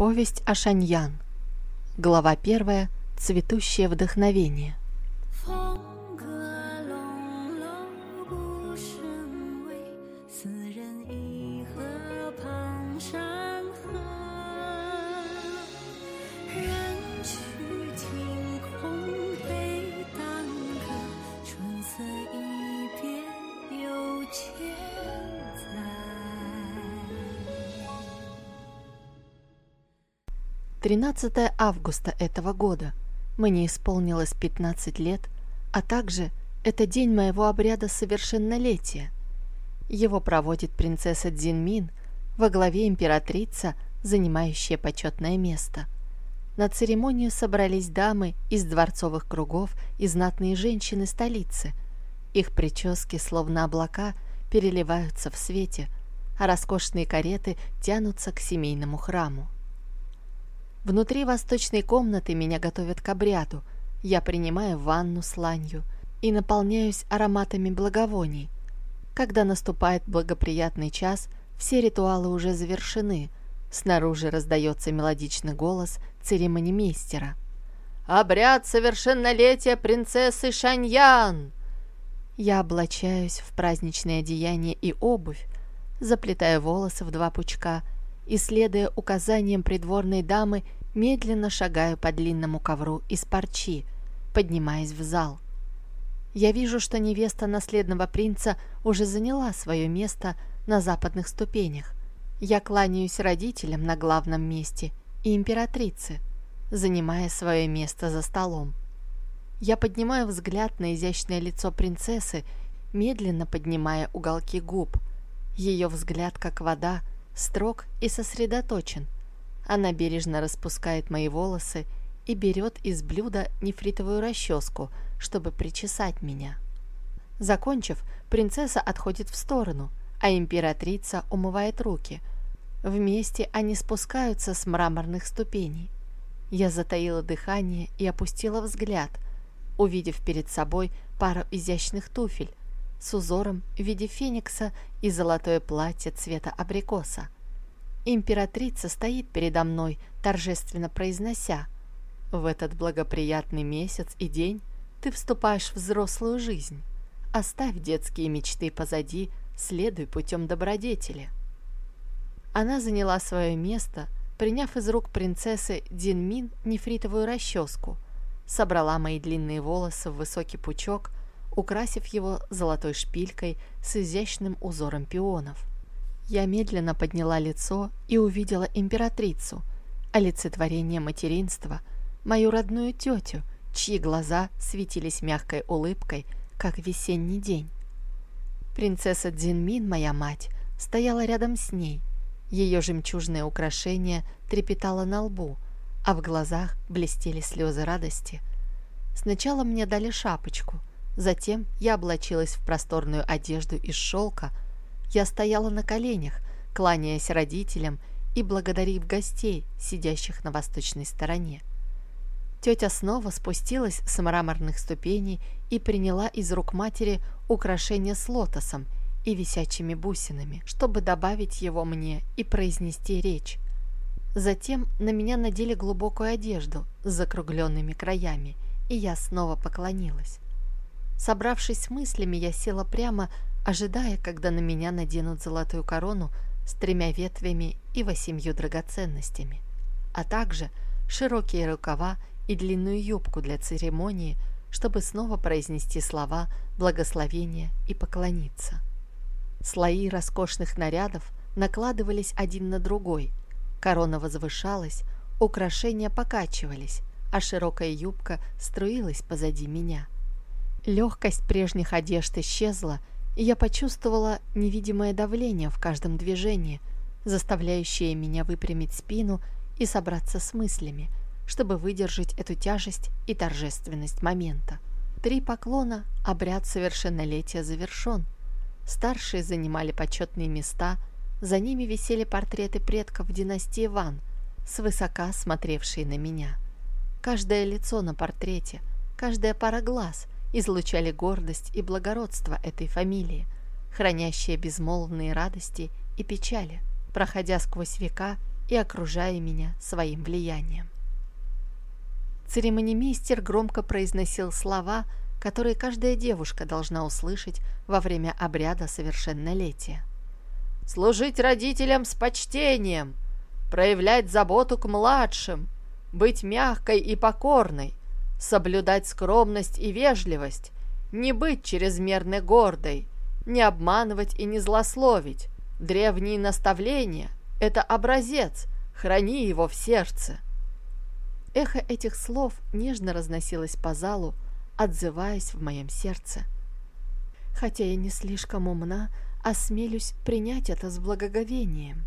Повесть о Шаньян. Глава первая. Цветущее вдохновение. 13 августа этого года. Мне исполнилось 15 лет, а также это день моего обряда совершеннолетия. Его проводит принцесса Дзинмин, во главе императрица, занимающая почетное место. На церемонию собрались дамы из дворцовых кругов и знатные женщины столицы. Их прически, словно облака, переливаются в свете, а роскошные кареты тянутся к семейному храму. Внутри восточной комнаты меня готовят к обряду. Я принимаю ванну с ланью и наполняюсь ароматами благовоний. Когда наступает благоприятный час, все ритуалы уже завершены. Снаружи раздается мелодичный голос церемонимейстера. «Обряд совершеннолетия принцессы Шаньян!» Я облачаюсь в праздничное одеяние и обувь, заплетаю волосы в два пучка и, следуя указаниям придворной дамы, медленно шагаю по длинному ковру из парчи, поднимаясь в зал. Я вижу, что невеста наследного принца уже заняла свое место на западных ступенях. Я кланяюсь родителям на главном месте и императрице, занимая свое место за столом. Я поднимаю взгляд на изящное лицо принцессы, медленно поднимая уголки губ. Ее взгляд, как вода, строг и сосредоточен. Она бережно распускает мои волосы и берет из блюда нефритовую расческу, чтобы причесать меня. Закончив, принцесса отходит в сторону, а императрица умывает руки. Вместе они спускаются с мраморных ступеней. Я затаила дыхание и опустила взгляд, увидев перед собой пару изящных туфель с узором в виде феникса и золотое платье цвета абрикоса. Императрица стоит передо мной, торжественно произнося «В этот благоприятный месяц и день ты вступаешь в взрослую жизнь. Оставь детские мечты позади, следуй путем добродетели». Она заняла свое место, приняв из рук принцессы Динмин нефритовую расческу, собрала мои длинные волосы в высокий пучок, украсив его золотой шпилькой с изящным узором пионов. Я медленно подняла лицо и увидела императрицу, олицетворение материнства, мою родную тетю, чьи глаза светились мягкой улыбкой, как весенний день. Принцесса Дзинмин, моя мать, стояла рядом с ней. Ее жемчужное украшение трепетало на лбу, а в глазах блестели слезы радости. Сначала мне дали шапочку, затем я облачилась в просторную одежду из шелка, я стояла на коленях, кланяясь родителям и благодарив гостей, сидящих на восточной стороне. Тетя снова спустилась с мраморных ступеней и приняла из рук матери украшение с лотосом и висячими бусинами, чтобы добавить его мне и произнести речь. Затем на меня надели глубокую одежду с закругленными краями, и я снова поклонилась. Собравшись мыслями, я села прямо, ожидая, когда на меня наденут золотую корону с тремя ветвями и восемью драгоценностями, а также широкие рукава и длинную юбку для церемонии, чтобы снова произнести слова благословения и поклониться. Слои роскошных нарядов накладывались один на другой, корона возвышалась, украшения покачивались, а широкая юбка струилась позади меня. Легкость прежних одежд исчезла, и я почувствовала невидимое давление в каждом движении, заставляющее меня выпрямить спину и собраться с мыслями, чтобы выдержать эту тяжесть и торжественность момента. Три поклона, обряд совершеннолетия завершен. Старшие занимали почетные места, за ними висели портреты предков династии Ван, свысока смотревшие на меня. Каждое лицо на портрете, каждая пара глаз излучали гордость и благородство этой фамилии, хранящие безмолвные радости и печали. Проходя сквозь века, и окружая меня своим влиянием. Церемонимейстер громко произносил слова, которые каждая девушка должна услышать во время обряда совершеннолетия. «Служить родителям с почтением, проявлять заботу к младшим, быть мягкой и покорной, соблюдать скромность и вежливость, не быть чрезмерно гордой, не обманывать и не злословить. Древние наставления – это образец, храни его в сердце». Эхо этих слов нежно разносилось по залу, отзываясь в моем сердце. Хотя я не слишком умна, осмелюсь принять это с благоговением.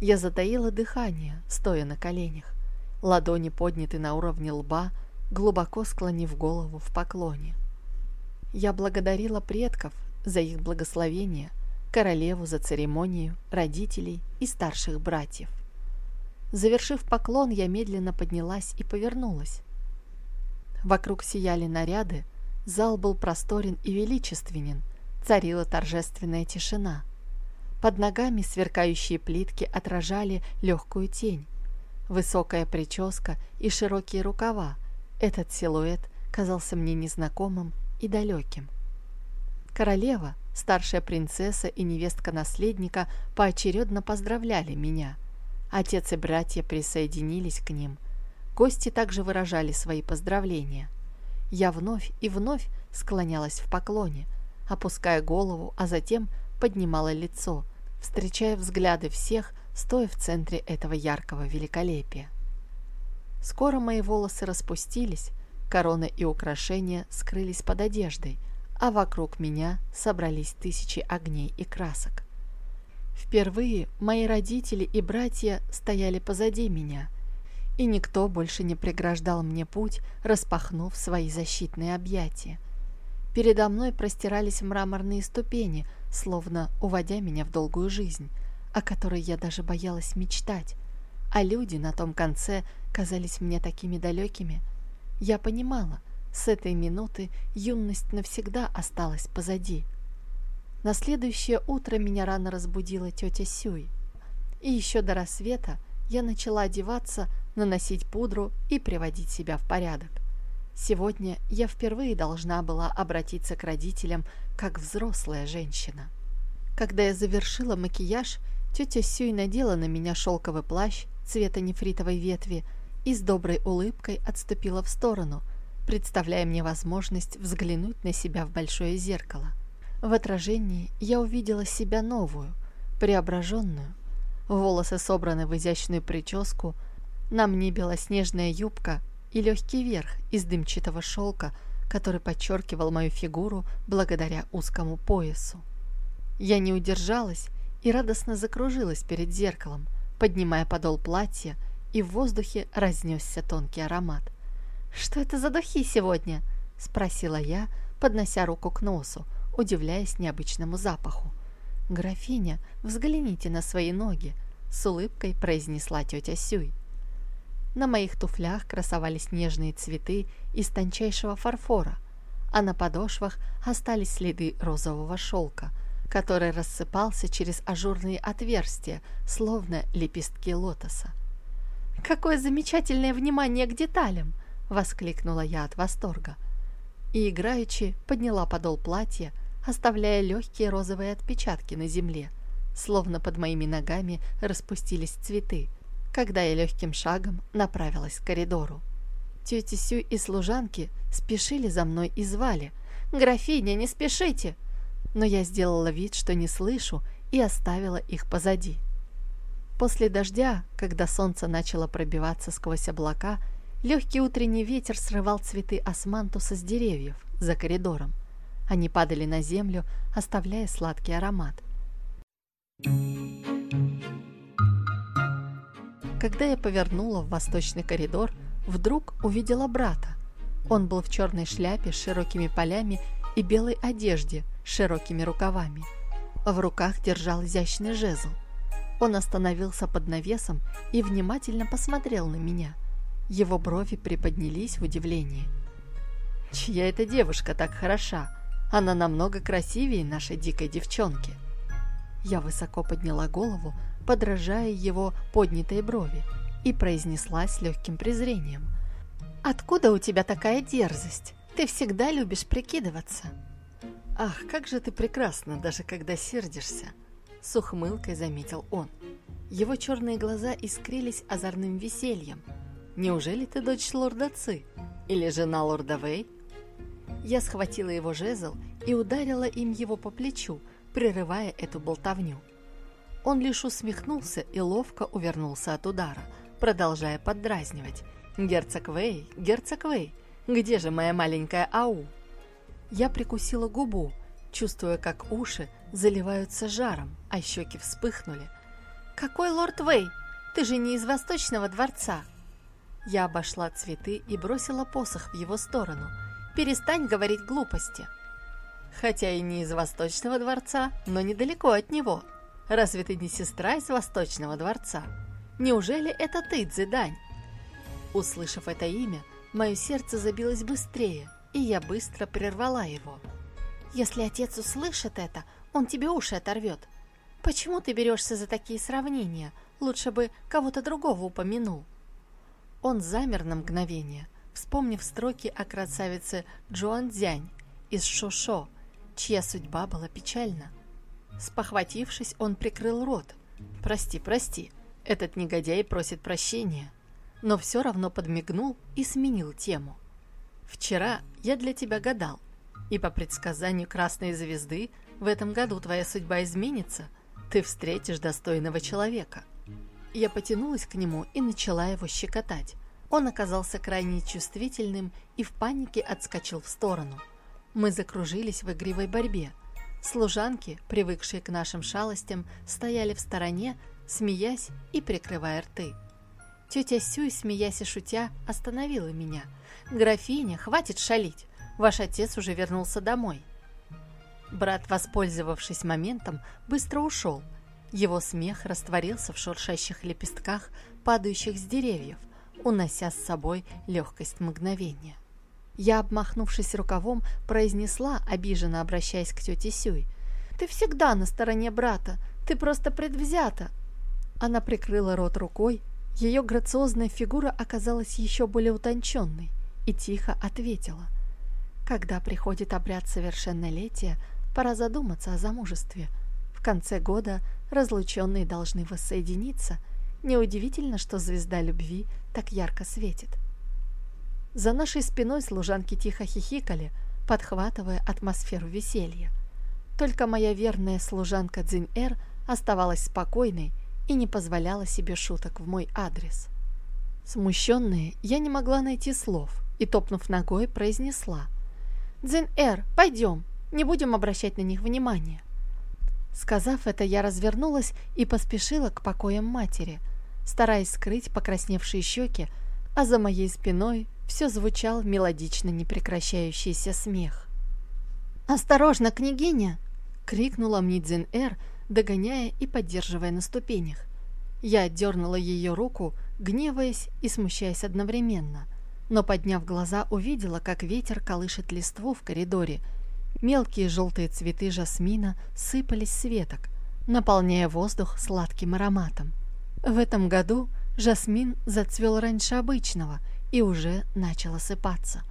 Я затаила дыхание, стоя на коленях. Ладони подняты на уровне лба, глубоко склонив голову в поклоне. Я благодарила предков за их благословение, королеву за церемонию, родителей и старших братьев. Завершив поклон, я медленно поднялась и повернулась. Вокруг сияли наряды, зал был просторен и величественен, царила торжественная тишина. Под ногами сверкающие плитки отражали легкую тень. Высокая прическа и широкие рукава. Этот силуэт казался мне незнакомым и далеким. Королева, старшая принцесса и невестка наследника поочередно поздравляли меня – Отец и братья присоединились к ним. Гости также выражали свои поздравления. Я вновь и вновь склонялась в поклоне, опуская голову, а затем поднимала лицо, встречая взгляды всех, стоя в центре этого яркого великолепия. Скоро мои волосы распустились, корона и украшения скрылись под одеждой, а вокруг меня собрались тысячи огней и красок. Впервые мои родители и братья стояли позади меня, и никто больше не преграждал мне путь, распахнув свои защитные объятия. Передо мной простирались мраморные ступени, словно уводя меня в долгую жизнь, о которой я даже боялась мечтать, а люди на том конце казались мне такими далекими. Я понимала, с этой минуты юность навсегда осталась позади. На следующее утро меня рано разбудила тетя Сюй. И еще до рассвета я начала одеваться, наносить пудру и приводить себя в порядок. Сегодня я впервые должна была обратиться к родителям как взрослая женщина. Когда я завершила макияж, тетя Сюй надела на меня шелковый плащ цвета нефритовой ветви и с доброй улыбкой отступила в сторону, представляя мне возможность взглянуть на себя в большое зеркало. В отражении я увидела себя новую, преображенную. Волосы собраны в изящную прическу, на мне белоснежная юбка и легкий верх из дымчатого шелка, который подчеркивал мою фигуру благодаря узкому поясу. Я не удержалась и радостно закружилась перед зеркалом, поднимая подол платья, и в воздухе разнесся тонкий аромат. «Что это за духи сегодня?» – спросила я, поднося руку к носу, удивляясь необычному запаху. «Графиня, взгляните на свои ноги!» — с улыбкой произнесла тетя Сюй. На моих туфлях красовались нежные цветы из тончайшего фарфора, а на подошвах остались следы розового шелка, который рассыпался через ажурные отверстия, словно лепестки лотоса. «Какое замечательное внимание к деталям!» — воскликнула я от восторга. И играючи подняла подол платья, оставляя легкие розовые отпечатки на земле, словно под моими ногами распустились цветы, когда я легким шагом направилась к коридору. Тети Сю и служанки спешили за мной и звали «Графиня, не спешите!» Но я сделала вид, что не слышу, и оставила их позади. После дождя, когда солнце начало пробиваться сквозь облака, легкий утренний ветер срывал цветы османтуса с деревьев за коридором. Они падали на землю, оставляя сладкий аромат. Когда я повернула в восточный коридор, вдруг увидела брата. Он был в черной шляпе с широкими полями и белой одежде с широкими рукавами. В руках держал изящный жезл. Он остановился под навесом и внимательно посмотрел на меня. Его брови приподнялись в удивлении. «Чья эта девушка так хороша?» Она намного красивее нашей дикой девчонки. Я высоко подняла голову, подражая его поднятой брови, и произнесла с легким презрением. «Откуда у тебя такая дерзость? Ты всегда любишь прикидываться». «Ах, как же ты прекрасна, даже когда сердишься!» С ухмылкой заметил он. Его черные глаза искрились озорным весельем. «Неужели ты дочь лорда Ци? Или жена лорда Вэй?» Я схватила его жезл и ударила им его по плечу, прерывая эту болтовню. Он лишь усмехнулся и ловко увернулся от удара, продолжая поддразнивать. «Герцог Вэй, герцог Вэй, где же моя маленькая Ау?» Я прикусила губу, чувствуя, как уши заливаются жаром, а щеки вспыхнули. «Какой лорд Вэй? Ты же не из Восточного дворца!» Я обошла цветы и бросила посох в его сторону. «Перестань говорить глупости!» «Хотя и не из Восточного дворца, но недалеко от него. Разве ты не сестра из Восточного дворца? Неужели это ты, Дзидань?» Услышав это имя, мое сердце забилось быстрее – и я быстро прервала его. «Если отец услышит это, он тебе уши оторвет. Почему ты берешься за такие сравнения? Лучше бы кого-то другого упомянул». Он замер на мгновение, вспомнив строки о красавице Джоан Дзянь из Шошо, чья судьба была печальна. Спохватившись, он прикрыл рот. «Прости, прости, этот негодяй просит прощения», но все равно подмигнул и сменил тему. Вчера я для тебя гадал, и по предсказанию Красной Звезды в этом году твоя судьба изменится, ты встретишь достойного человека. Я потянулась к нему и начала его щекотать. Он оказался крайне чувствительным и в панике отскочил в сторону. Мы закружились в игривой борьбе. Служанки, привыкшие к нашим шалостям, стояли в стороне, смеясь и прикрывая рты. Тетя Сюй, смеясь и шутя, остановила меня – «Графиня, хватит шалить. Ваш отец уже вернулся домой». Брат, воспользовавшись моментом, быстро ушел. Его смех растворился в шуршащих лепестках, падающих с деревьев, унося с собой легкость мгновения. Я, обмахнувшись рукавом, произнесла, обиженно обращаясь к тете Сюй. «Ты всегда на стороне брата, ты просто предвзята!» Она прикрыла рот рукой, ее грациозная фигура оказалась еще более утонченной и тихо ответила. Когда приходит обряд совершеннолетия, пора задуматься о замужестве. В конце года разлученные должны воссоединиться. Неудивительно, что звезда любви так ярко светит. За нашей спиной служанки тихо хихикали, подхватывая атмосферу веселья. Только моя верная служанка Цзинь-Эр оставалась спокойной и не позволяла себе шуток в мой адрес. Смущенная, я не могла найти слов – и, топнув ногой, произнесла. «Дзин-Эр, пойдем, не будем обращать на них внимания». Сказав это, я развернулась и поспешила к покоям матери, стараясь скрыть покрасневшие щеки, а за моей спиной все звучал мелодично непрекращающийся смех. «Осторожно, княгиня!» — крикнула мне Дзин-Эр, догоняя и поддерживая на ступенях. Я отдернула ее руку, гневаясь и смущаясь одновременно — но, подняв глаза, увидела, как ветер колышет листву в коридоре. Мелкие желтые цветы жасмина сыпались с веток, наполняя воздух сладким ароматом. В этом году жасмин зацвел раньше обычного и уже начал осыпаться.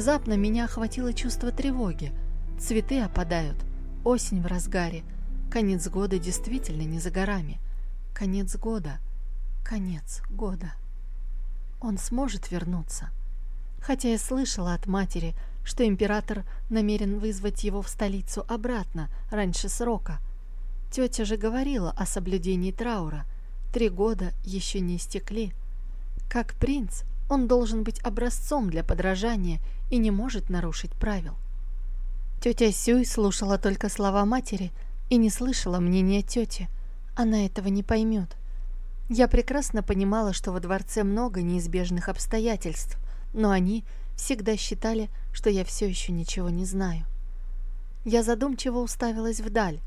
Внезапно меня охватило чувство тревоги. Цветы опадают, осень в разгаре. Конец года действительно не за горами. Конец года, конец года. Он сможет вернуться. Хотя я слышала от матери, что император намерен вызвать его в столицу обратно, раньше срока. Тетя же говорила о соблюдении траура. Три года еще не истекли. Как принц, он должен быть образцом для подражания и не может нарушить правил. Тетя Сюй слушала только слова матери и не слышала мнения тети. Она этого не поймет. Я прекрасно понимала, что во дворце много неизбежных обстоятельств, но они всегда считали, что я все еще ничего не знаю. Я задумчиво уставилась вдаль,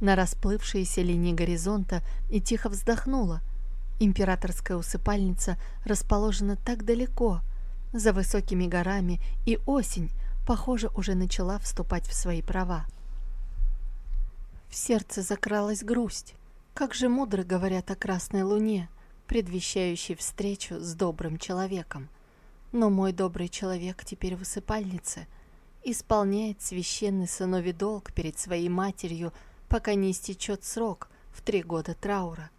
на расплывшиеся линии горизонта и тихо вздохнула. Императорская усыпальница расположена так далеко, за высокими горами, и осень, похоже, уже начала вступать в свои права. В сердце закралась грусть. Как же мудро говорят о красной луне, предвещающей встречу с добрым человеком. Но мой добрый человек теперь в усыпальнице, исполняет священный сыновий долг перед своей матерью, пока не истечет срок в три года траура.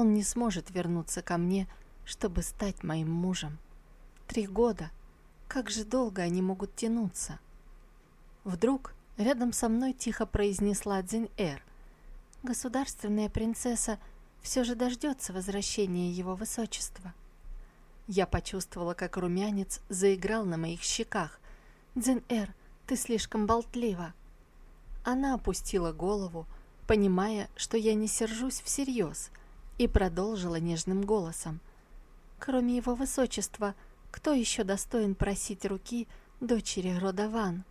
Он не сможет вернуться ко мне, чтобы стать моим мужем. Три года. Как же долго они могут тянуться? Вдруг рядом со мной тихо произнесла Дзинь-Эр. Государственная принцесса все же дождется возвращения его высочества. Я почувствовала, как румянец заиграл на моих щеках. «Дзен-Эр, ты слишком болтлива». Она опустила голову, понимая, что я не сержусь всерьез, и продолжила нежным голосом. «Кроме его высочества, кто еще достоин просить руки дочери рода Ван?»